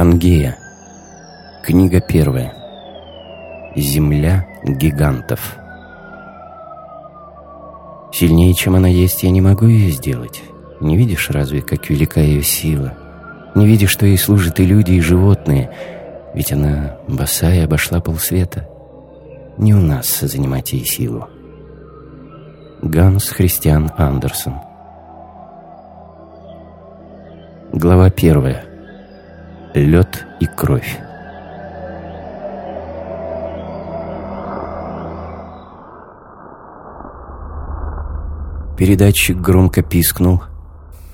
Пангея. Книга первая. Земля гигантов. Сильнее, чем она есть, я не могу ее сделать. Не видишь разве, как велика ее сила? Не видишь, что ей служат и люди, и животные? Ведь она босая обошла полсвета. Не у нас занимать ей силу. Ганс Христиан Андерсон Глава первая Лед и кровь. Передатчик громко пискнул.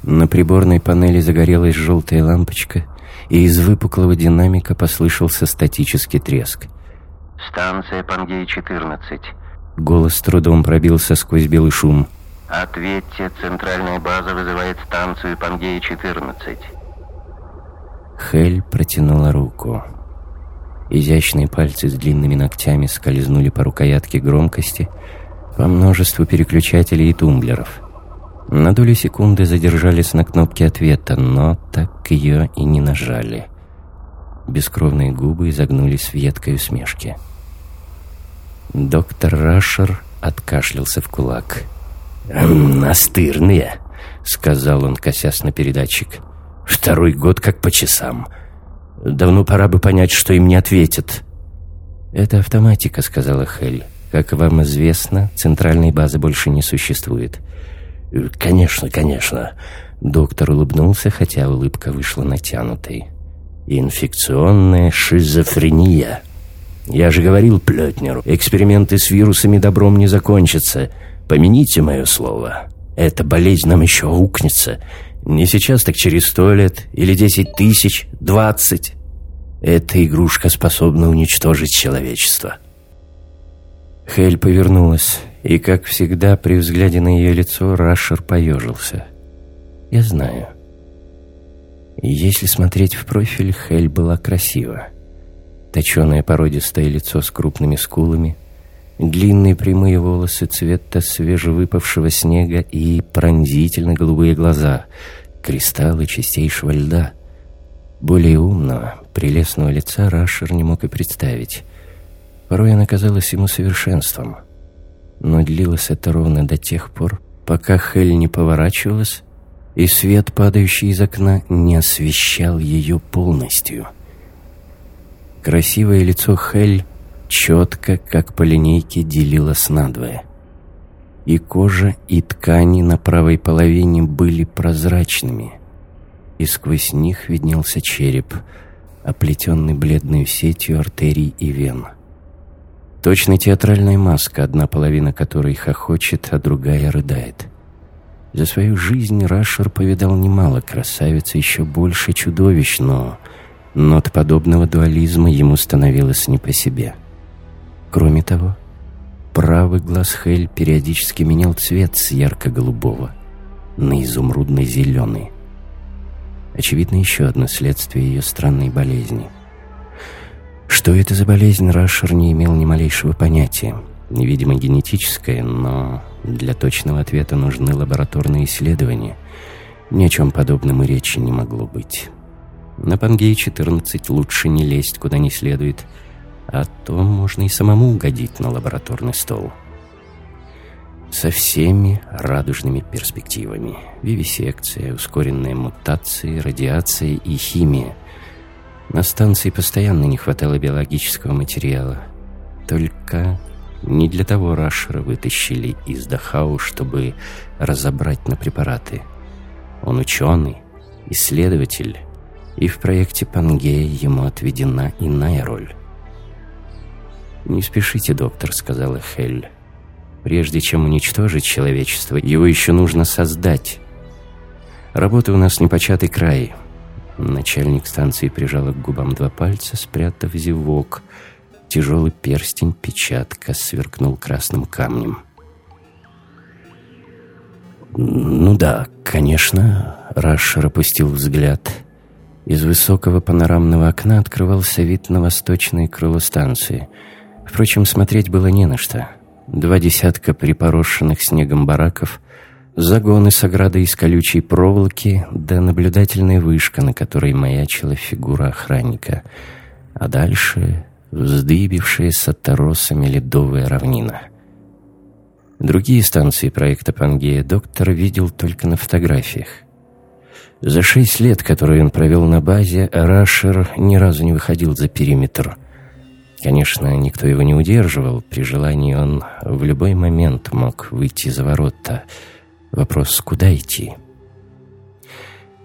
На приборной панели загорелась желтая лампочка, и из выпуклого динамика послышался статический треск. «Станция Пангей-14». Голос с трудом пробился сквозь белый шум. «Ответьте, центральная база вызывает станцию Пангей-14». Хель протянула руку. Изящные пальцы с длинными ногтями скользнули по рукоятке громкости, по множеству переключателей и тумблеров. На долю секунды задержались на кнопке ответа, но так ее и не нажали. Бескровные губы изогнулись в едкой усмешке. Доктор Рашер откашлялся в кулак. «Настырные», — сказал он, косясь на передатчик. Второй год как по часам. Давно пора бы понять, что им не ответят. «Это автоматика», — сказала Хель. «Как вам известно, центральной базы больше не существует». «Конечно, конечно». Доктор улыбнулся, хотя улыбка вышла натянутой. «Инфекционная шизофрения». «Я же говорил Плетнеру, эксперименты с вирусами добром не закончатся. Помяните мое слово. Эта болезнь нам еще укнется. Не сейчас, так через сто лет, или десять тысяч, двадцать. Эта игрушка способна уничтожить человечество. Хель повернулась, и, как всегда, при взгляде на ее лицо Рашер поежился. «Я знаю». Если смотреть в профиль, Хель была красива. Точеное породистое лицо с крупными скулами, Длинные прямые волосы цвета свежевыпавшего снега и пронзительно голубые глаза, кристаллы чистейшего льда. Более умного, прелестного лица Рашер не мог и представить. Порой она казалась ему совершенством. Но длилось это ровно до тех пор, пока Хель не поворачивалась, и свет, падающий из окна, не освещал ее полностью. Красивое лицо Хель четко, как по линейке, делилась надвое. И кожа, и ткани на правой половине были прозрачными, и сквозь них виднелся череп, оплетенный бледной сетью артерий и вен. Точно театральная маска, одна половина которой хохочет, а другая рыдает. За свою жизнь Рашер повидал немало красавиц, еще больше чудовищ, но... Но от подобного дуализма ему становилось не по себе. — Кроме того, правый глаз Хель периодически менял цвет с ярко-голубого на изумрудно-зеленый. Очевидно, еще одно следствие ее странной болезни. Что это за болезнь, Рашер не имел ни малейшего понятия. Невидимо генетическое, но для точного ответа нужны лабораторные исследования. Ни о чем подобном и речи не могло быть. На Пангее-14 лучше не лезть куда не следует – а то можно и самому угодить на лабораторный стол. Со всеми радужными перспективами. Вивисекция, ускоренная мутация, радиация и химия. На станции постоянно не хватало биологического материала. Только не для того Рашера вытащили из Дахау, чтобы разобрать на препараты. Он ученый, исследователь, и в проекте Пангея ему отведена иная роль. «Не спешите, доктор», — сказала Хель. «Прежде чем уничтожить человечество, его еще нужно создать. Работа у нас непочатый край». Начальник станции прижал к губам два пальца, спрятав зевок. Тяжелый перстень, печатка, сверкнул красным камнем. «Ну да, конечно», — Рашер опустил взгляд. Из высокого панорамного окна открывался вид на восточное крыло станции — Впрочем, смотреть было не на что. Два десятка припорошенных снегом бараков, загоны с оградой из колючей проволоки да наблюдательная вышка, на которой маячила фигура охранника. А дальше вздыбившаяся торосами ледовая равнина. Другие станции проекта Пангея доктор видел только на фотографиях. За шесть лет, которые он провел на базе, Рашер ни разу не выходил за периметр. Конечно, никто его не удерживал. При желании он в любой момент мог выйти за ворота. Вопрос, куда идти?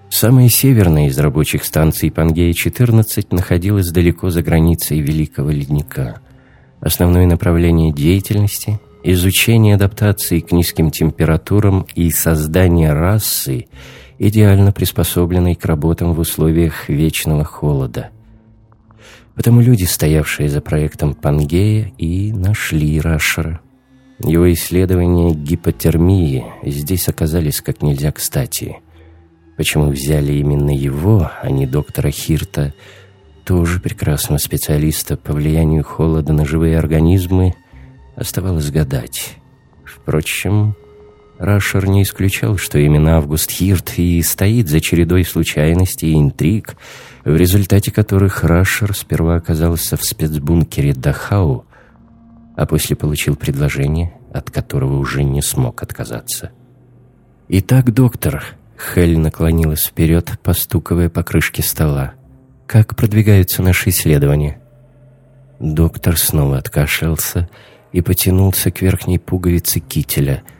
Самая северная из рабочих станций Пангея-14 находилась далеко за границей Великого Ледника. Основное направление деятельности – изучение адаптации к низким температурам и создание расы – идеально приспособленный к работам в условиях вечного холода. Потому люди, стоявшие за проектом Пангея, и нашли Рашера. Его исследования гипотермии здесь оказались как нельзя кстати. Почему взяли именно его, а не доктора Хирта, тоже прекрасного специалиста по влиянию холода на живые организмы, оставалось гадать. Впрочем, Рашер не исключал, что именно Август Хирт и стоит за чередой случайностей и интриг, в результате которых Рашер сперва оказался в спецбункере Дахау, а после получил предложение, от которого уже не смог отказаться. «Итак, доктор», — Хель наклонилась вперед, постуковая по крышке стола, — «как продвигаются наши исследования?» Доктор снова откашлялся и потянулся к верхней пуговице кителя —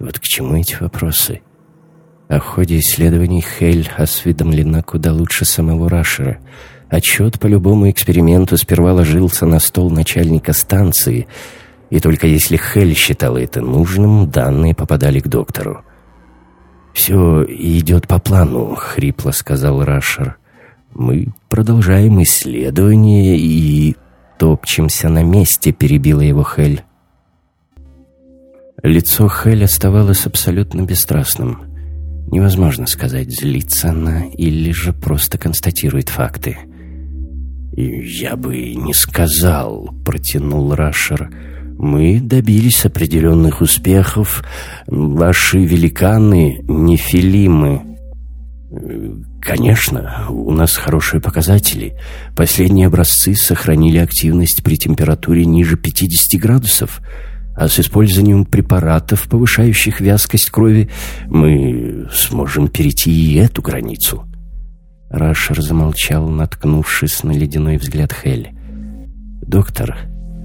вот к чему эти вопросы? О ходе исследований Хель осведомлена куда лучше самого Рашера. Отчет по любому эксперименту сперва ложился на стол начальника станции, и только если Хель считала это нужным, данные попадали к доктору. «Все идет по плану», — хрипло сказал Рашер. «Мы продолжаем исследование и топчемся на месте», — перебила его Хель. Лицо Хель оставалось абсолютно бесстрастным. Невозможно сказать, злится она или же просто констатирует факты. «Я бы не сказал», — протянул Рашер. «Мы добились определенных успехов. Ваши великаны — нефилимы». «Конечно, у нас хорошие показатели. Последние образцы сохранили активность при температуре ниже 50 градусов» а с использованием препаратов, повышающих вязкость крови, мы сможем перейти и эту границу». Рашер замолчал, наткнувшись на ледяной взгляд Хель. «Доктор,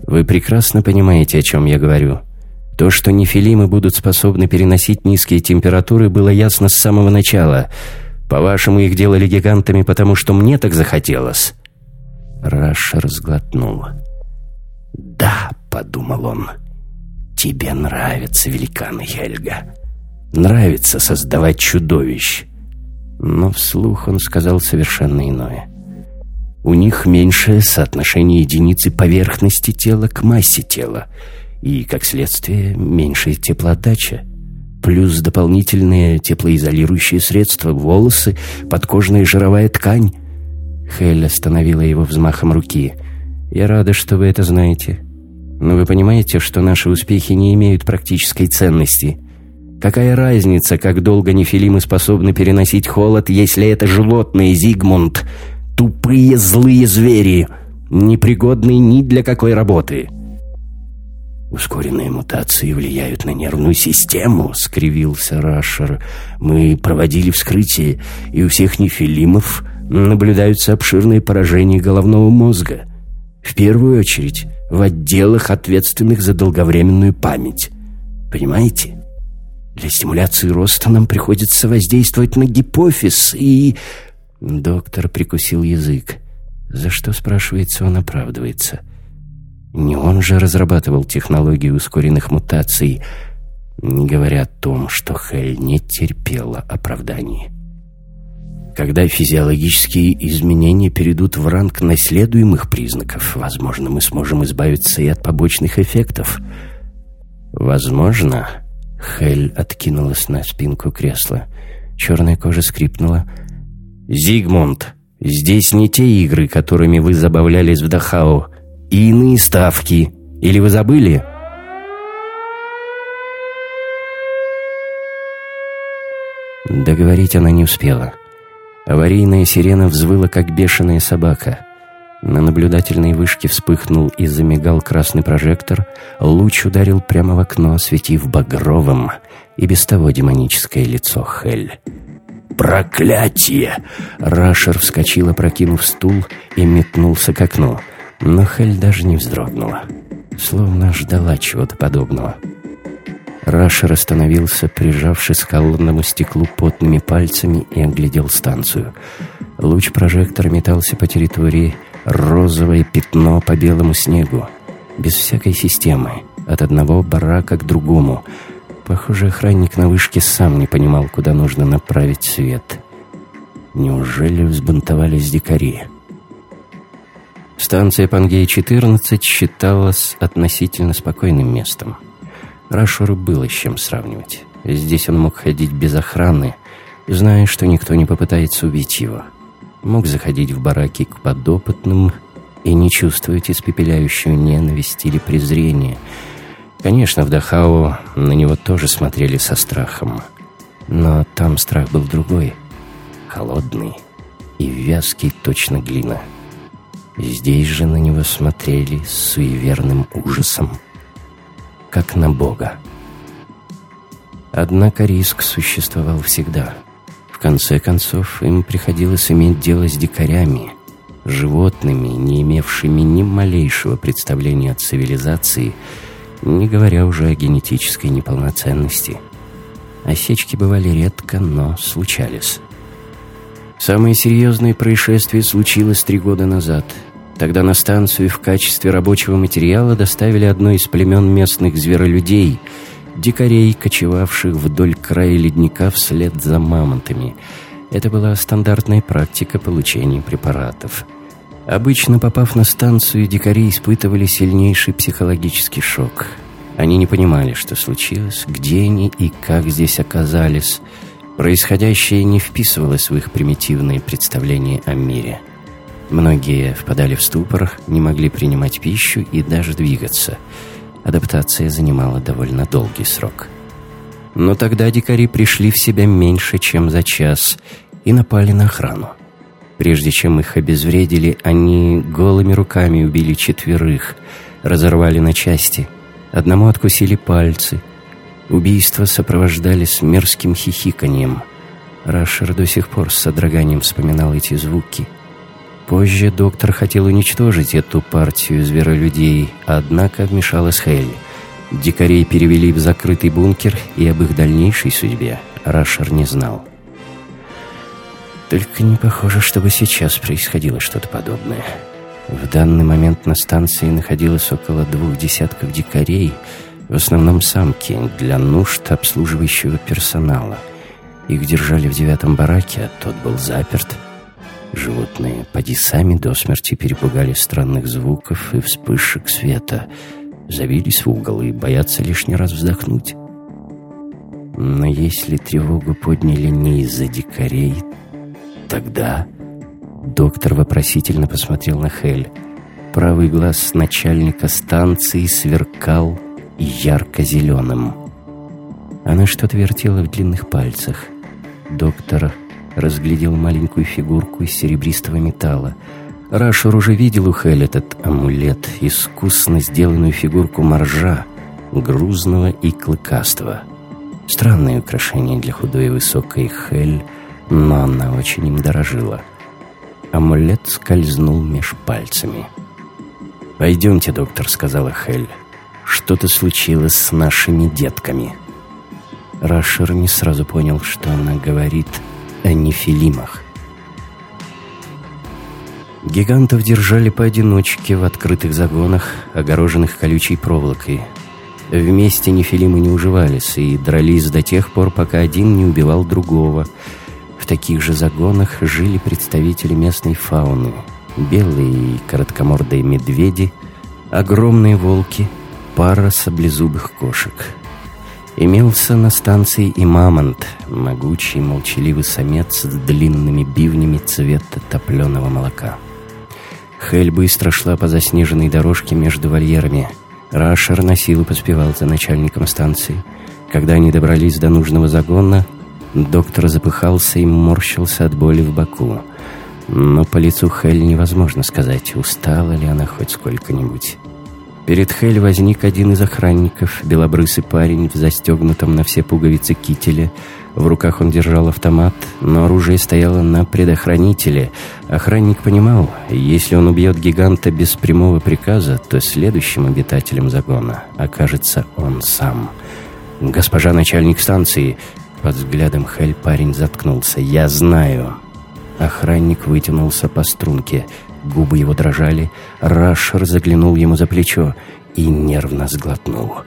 вы прекрасно понимаете, о чем я говорю. То, что нефилимы будут способны переносить низкие температуры, было ясно с самого начала. По-вашему, их делали гигантами, потому что мне так захотелось?» Рашер сглотнул. «Да», — подумал он, — Тебе нравятся великаны, Хельга. Нравится создавать чудовищ. Но вслух он сказал совершенно иное. У них меньшее соотношение единицы поверхности тела к массе тела, и, как следствие, меньшая теплоотдача. Плюс дополнительные теплоизолирующие средства, волосы, подкожная жировая ткань. Хель остановила его взмахом руки. «Я рада, что вы это знаете. Но вы понимаете, что наши успехи не имеют практической ценности. Какая разница, как долго нефилимы способны переносить холод, если это животные, Зигмунд? Тупые злые звери, непригодные ни для какой работы. «Ускоренные мутации влияют на нервную систему», — скривился Рашер. «Мы проводили вскрытие, и у всех нефилимов наблюдаются обширные поражения головного мозга. В первую очередь в отделах, ответственных за долговременную память. Понимаете? Для стимуляции роста нам приходится воздействовать на гипофиз и... Доктор прикусил язык. За что, спрашивается, он оправдывается? Не он же разрабатывал технологию ускоренных мутаций, не говоря о том, что Хель не терпела оправданий. Когда физиологические изменения перейдут в ранг наследуемых признаков, возможно, мы сможем избавиться и от побочных эффектов. Возможно, Хель откинулась на спинку кресла. Черная кожа скрипнула. «Зигмунд, здесь не те игры, которыми вы забавлялись в Дахау, и иные ставки. Или вы забыли?» Договорить она не успела. Аварийная сирена взвыла, как бешеная собака. На наблюдательной вышке вспыхнул и замигал красный прожектор, луч ударил прямо в окно, осветив багровым и без того демоническое лицо Хель. «Проклятие!» Рашер вскочил, опрокинув стул и метнулся к окну. Но Хель даже не вздрогнула, словно ждала чего-то подобного. Рашер остановился, прижавшись к холодному стеклу потными пальцами и оглядел станцию. Луч прожектора метался по территории, розовое пятно по белому снегу, без всякой системы, от одного барака к другому. Похоже, охранник на вышке сам не понимал, куда нужно направить свет. Неужели взбунтовались дикари? Станция Пангея-14 считалась относительно спокойным местом. Рашеру было с чем сравнивать. Здесь он мог ходить без охраны, зная, что никто не попытается убить его мог заходить в бараки к подопытным и не чувствовать испепеляющую ненависть или презрение. Конечно, в Дахау на него тоже смотрели со страхом, но там страх был другой, холодный и вязкий точно глина. Здесь же на него смотрели с суеверным ужасом, как на Бога. Однако риск существовал всегда — в конце концов, им приходилось иметь дело с дикарями, животными, не имевшими ни малейшего представления о цивилизации, не говоря уже о генетической неполноценности. Осечки бывали редко, но случались. Самое серьезное происшествие случилось три года назад. Тогда на станцию в качестве рабочего материала доставили одно из племен местных зверолюдей — дикарей, кочевавших вдоль края ледника вслед за мамонтами. Это была стандартная практика получения препаратов. Обычно, попав на станцию, дикари испытывали сильнейший психологический шок. Они не понимали, что случилось, где они и как здесь оказались. Происходящее не вписывалось в их примитивные представления о мире. Многие впадали в ступор, не могли принимать пищу и даже двигаться – адаптация занимала довольно долгий срок. Но тогда дикари пришли в себя меньше, чем за час, и напали на охрану. Прежде чем их обезвредили, они голыми руками убили четверых, разорвали на части. Одному откусили пальцы. Убийства сопровождались мерзким хихиканьем. Рашер до сих пор с содроганием вспоминал эти звуки — Позже доктор хотел уничтожить эту партию зверолюдей, однако вмешалась Хель. Дикарей перевели в закрытый бункер, и об их дальнейшей судьбе Рашер не знал. Только не похоже, чтобы сейчас происходило что-то подобное. В данный момент на станции находилось около двух десятков дикарей, в основном самки, для нужд обслуживающего персонала. Их держали в девятом бараке, а тот был заперт. Животные поди сами до смерти перепугали странных звуков и вспышек света, завились в угол и боятся лишний раз вздохнуть. Но если тревогу подняли не из-за дикарей, тогда... Доктор вопросительно посмотрел на Хель. Правый глаз начальника станции сверкал ярко-зеленым. Она что-то вертела в длинных пальцах. Доктор разглядел маленькую фигурку из серебристого металла. Рашер уже видел у Хель этот амулет, искусно сделанную фигурку моржа, грузного и клыкастого. Странное украшение для худой и высокой Хель, но она очень им дорожила. Амулет скользнул меж пальцами. «Пойдемте, доктор», — сказала Хель. «Что-то случилось с нашими детками». Рашер не сразу понял, что она говорит — о нефилимах. Гигантов держали поодиночке в открытых загонах, огороженных колючей проволокой. Вместе нефилимы не уживались и дрались до тех пор, пока один не убивал другого. В таких же загонах жили представители местной фауны. Белые и короткомордые медведи, огромные волки, пара саблезубых кошек — Имелся на станции и мамонт, могучий молчаливый самец с длинными бивнями цвета топленого молока. Хель быстро шла по заснеженной дорожке между вольерами. Рашер на силу поспевал за начальником станции. Когда они добрались до нужного загона, Доктор запыхался и морщился от боли в боку. Но по лицу Хель невозможно сказать, устала ли она хоть сколько-нибудь. Перед Хель возник один из охранников, белобрысый парень в застегнутом на все пуговицы кителе. В руках он держал автомат, но оружие стояло на предохранителе. Охранник понимал, если он убьет гиганта без прямого приказа, то следующим обитателем загона окажется он сам. «Госпожа начальник станции!» Под взглядом Хель парень заткнулся. «Я знаю!» Охранник вытянулся по струнке. Губы его дрожали. Рашер заглянул ему за плечо и нервно сглотнул.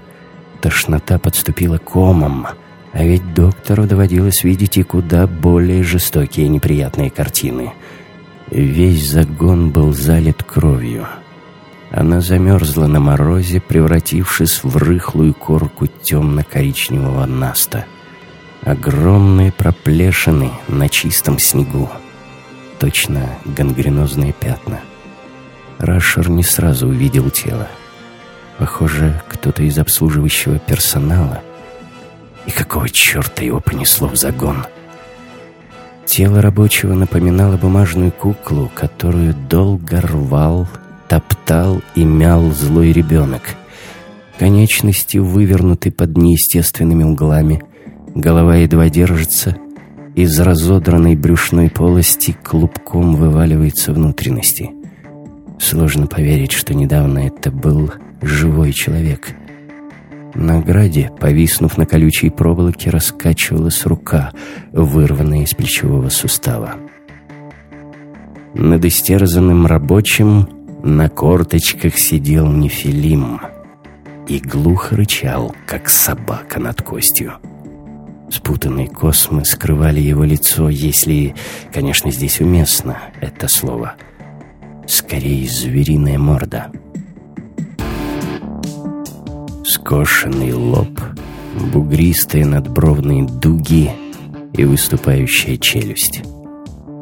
Тошнота подступила комом. А ведь доктору доводилось видеть и куда более жестокие и неприятные картины. Весь загон был залит кровью. Она замерзла на морозе, превратившись в рыхлую корку темно-коричневого наста. Огромные проплешины на чистом снегу точно гангренозные пятна. Рашер не сразу увидел тело. Похоже, кто-то из обслуживающего персонала. И какого черта его понесло в загон? Тело рабочего напоминало бумажную куклу, которую долго рвал, топтал и мял злой ребенок. Конечности вывернуты под неестественными углами, голова едва держится — из разодранной брюшной полости клубком вываливаются внутренности. Сложно поверить, что недавно это был живой человек. На граде, повиснув на колючей проволоке, раскачивалась рука, вырванная из плечевого сустава. Над истерзанным рабочим на корточках сидел Нефилим и глухо рычал, как собака над костью. Спутанные космы скрывали его лицо, если, конечно, здесь уместно это слово. Скорее, звериная морда. Скошенный лоб, бугристые надбровные дуги и выступающая челюсть.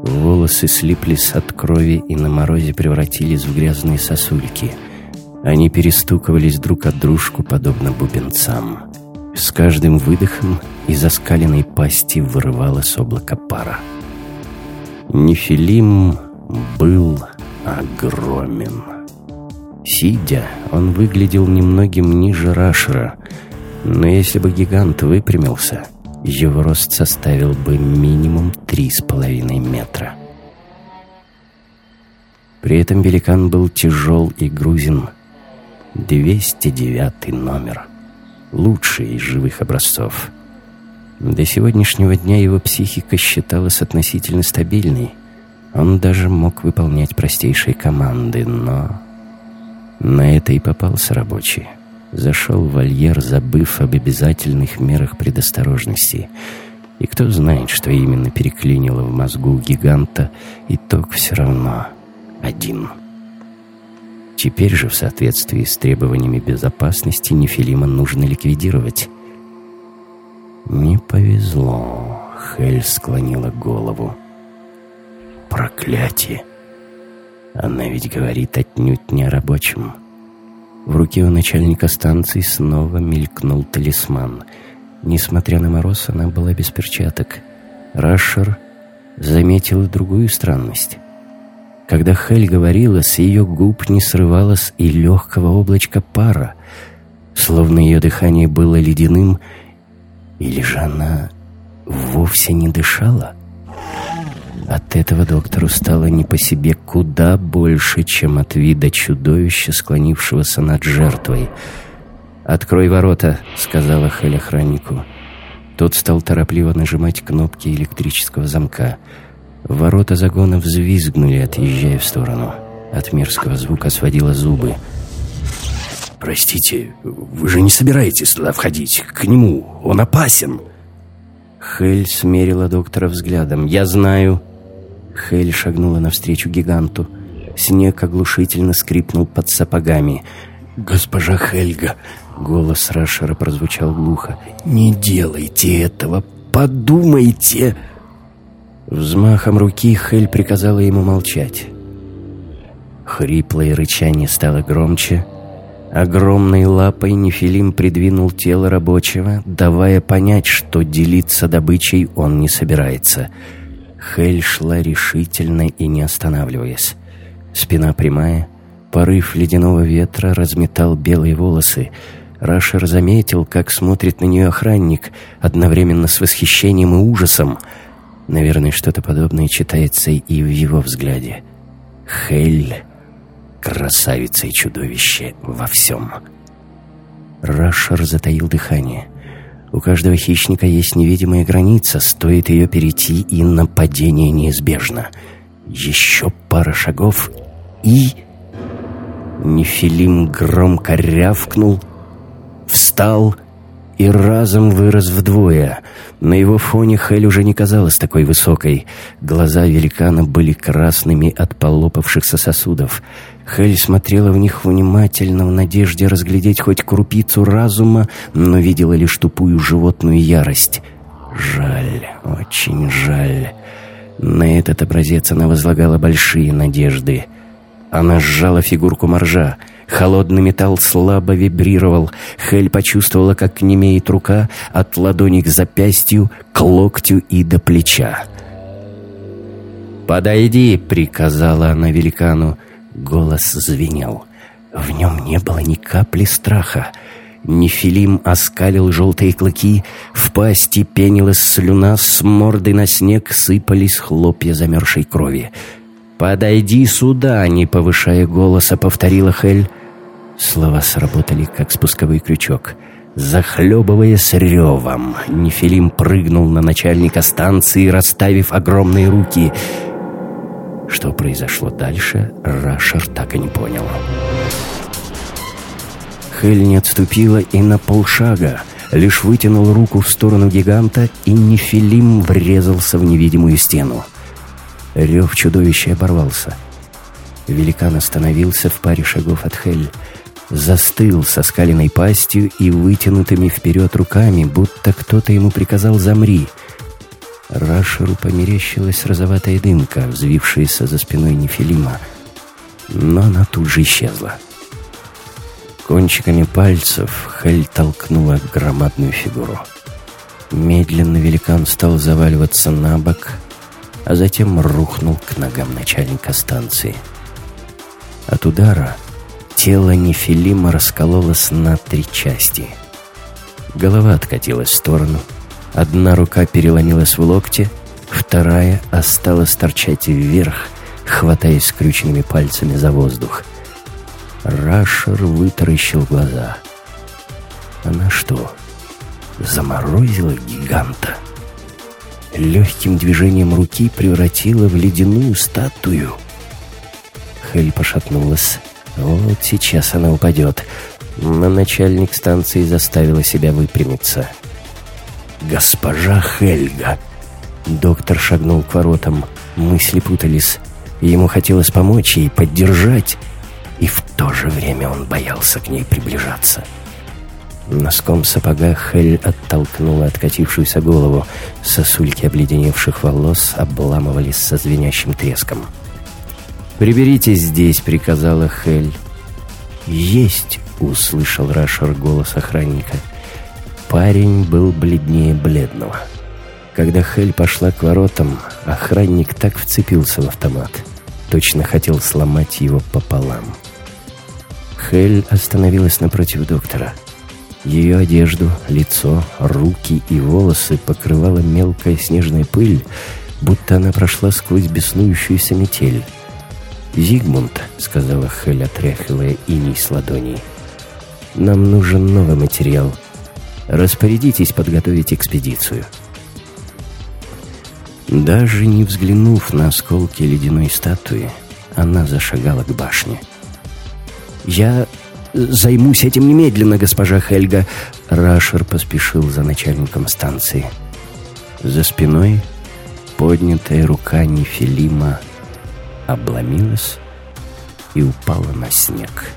Волосы слиплись от крови и на морозе превратились в грязные сосульки. Они перестукивались друг от дружку, подобно бубенцам. С каждым выдохом из оскаленной пасти вырывалось облако пара. Нефилим был огромен. Сидя, он выглядел немногим ниже Рашера, но если бы гигант выпрямился, его рост составил бы минимум три с половиной метра. При этом великан был тяжел и грузин. 209 номер лучший из живых образцов. До сегодняшнего дня его психика считалась относительно стабильной. Он даже мог выполнять простейшие команды, но... На это и попался рабочий. Зашел в вольер, забыв об обязательных мерах предосторожности. И кто знает, что именно переклинило в мозгу гиганта, итог все равно один — Теперь же в соответствии с требованиями безопасности Нефилима нужно ликвидировать. «Не повезло», — Хель склонила голову. «Проклятие! Она ведь говорит отнюдь не о рабочем». В руке у начальника станции снова мелькнул талисман. Несмотря на мороз, она была без перчаток. Рашер заметил другую странность. Когда Хель говорила, с ее губ не срывалось и легкого облачка пара, словно ее дыхание было ледяным, или же она вовсе не дышала. От этого доктору стало не по себе куда больше, чем от вида чудовища, склонившегося над жертвой. «Открой ворота», — сказала Хель охраннику. Тот стал торопливо нажимать кнопки электрического замка — Ворота загона взвизгнули, отъезжая в сторону. От мерзкого звука сводило зубы. «Простите, вы же не собираетесь туда входить? К нему? Он опасен!» Хель смерила доктора взглядом. «Я знаю!» Хель шагнула навстречу гиганту. Снег оглушительно скрипнул под сапогами. «Госпожа Хельга!» Голос Рашера прозвучал глухо. «Не делайте этого! Подумайте!» Взмахом руки Хель приказала ему молчать. Хриплое рычание стало громче, Огромной лапой Нефилим придвинул тело рабочего, давая понять, что делиться добычей он не собирается. Хель шла решительно и не останавливаясь. Спина прямая, порыв ледяного ветра разметал белые волосы. Рашер заметил, как смотрит на нее охранник, одновременно с восхищением и ужасом. Наверное, что-то подобное читается и в его взгляде. Хель красавица и чудовище во всем. Рашер затаил дыхание. У каждого хищника есть невидимая граница, стоит ее перейти, и нападение неизбежно. Еще пара шагов, и... Нефилим громко рявкнул, встал и разом вырос вдвое. На его фоне Хель уже не казалась такой высокой. Глаза великана были красными от полопавшихся сосудов. Хель смотрела в них внимательно в надежде разглядеть хоть крупицу разума, но видела лишь тупую животную ярость. Жаль, очень жаль. На этот образец она возлагала большие надежды. Она сжала фигурку моржа. Холодный металл слабо вибрировал. Хель почувствовала, как немеет рука от ладони к запястью, к локтю и до плеча. «Подойди!» — приказала она великану. Голос звенел. В нем не было ни капли страха. Нефилим оскалил желтые клыки, в пасти пенилась слюна, с морды на снег сыпались хлопья замерзшей крови. «Подойди сюда!» — не повышая голоса, повторила Хель. Слова сработали, как спусковой крючок. Захлебываясь ревом, Нефилим прыгнул на начальника станции, расставив огромные руки — что произошло дальше, Рашер так и не понял. Хель не отступила и на полшага, лишь вытянул руку в сторону гиганта, и Нефилим врезался в невидимую стену. Рев чудовища оборвался. Великан остановился в паре шагов от Хель, застыл со скаленной пастью и вытянутыми вперед руками, будто кто-то ему приказал «замри», Рашеру померещилась розоватая дымка, взвившаяся за спиной Нефилима, но она тут же исчезла. Кончиками пальцев Хель толкнула громадную фигуру. Медленно великан стал заваливаться на бок, а затем рухнул к ногам начальника станции. От удара тело Нефилима раскололось на три части. Голова откатилась в сторону — Одна рука переломилась в локте, вторая осталась торчать вверх, хватаясь скрюченными пальцами за воздух. Рашер вытаращил глаза. Она что, заморозила гиганта? Легким движением руки превратила в ледяную статую. Хель пошатнулась. Вот сейчас она упадет. Но начальник станции заставила себя выпрямиться. — «Госпожа Хельга!» Доктор шагнул к воротам. Мысли путались. Ему хотелось помочь ей, поддержать. И в то же время он боялся к ней приближаться. Носком сапога Хель оттолкнула откатившуюся голову. Сосульки обледеневших волос обламывались со звенящим треском. «Приберитесь здесь», — приказала Хель. «Есть!» — услышал Рашер голос охранника. Парень был бледнее бледного. Когда Хель пошла к воротам, охранник так вцепился в автомат. Точно хотел сломать его пополам. Хель остановилась напротив доктора. Ее одежду, лицо, руки и волосы покрывала мелкая снежная пыль, будто она прошла сквозь беснующуюся метель. «Зигмунд», — сказала Хель, отряхивая иней с ладоней, — «нам нужен новый материал». Распорядитесь подготовить экспедицию. Даже не взглянув на осколки ледяной статуи, она зашагала к башне. «Я займусь этим немедленно, госпожа Хельга!» Рашер поспешил за начальником станции. За спиной поднятая рука Нефилима обломилась и упала на снег.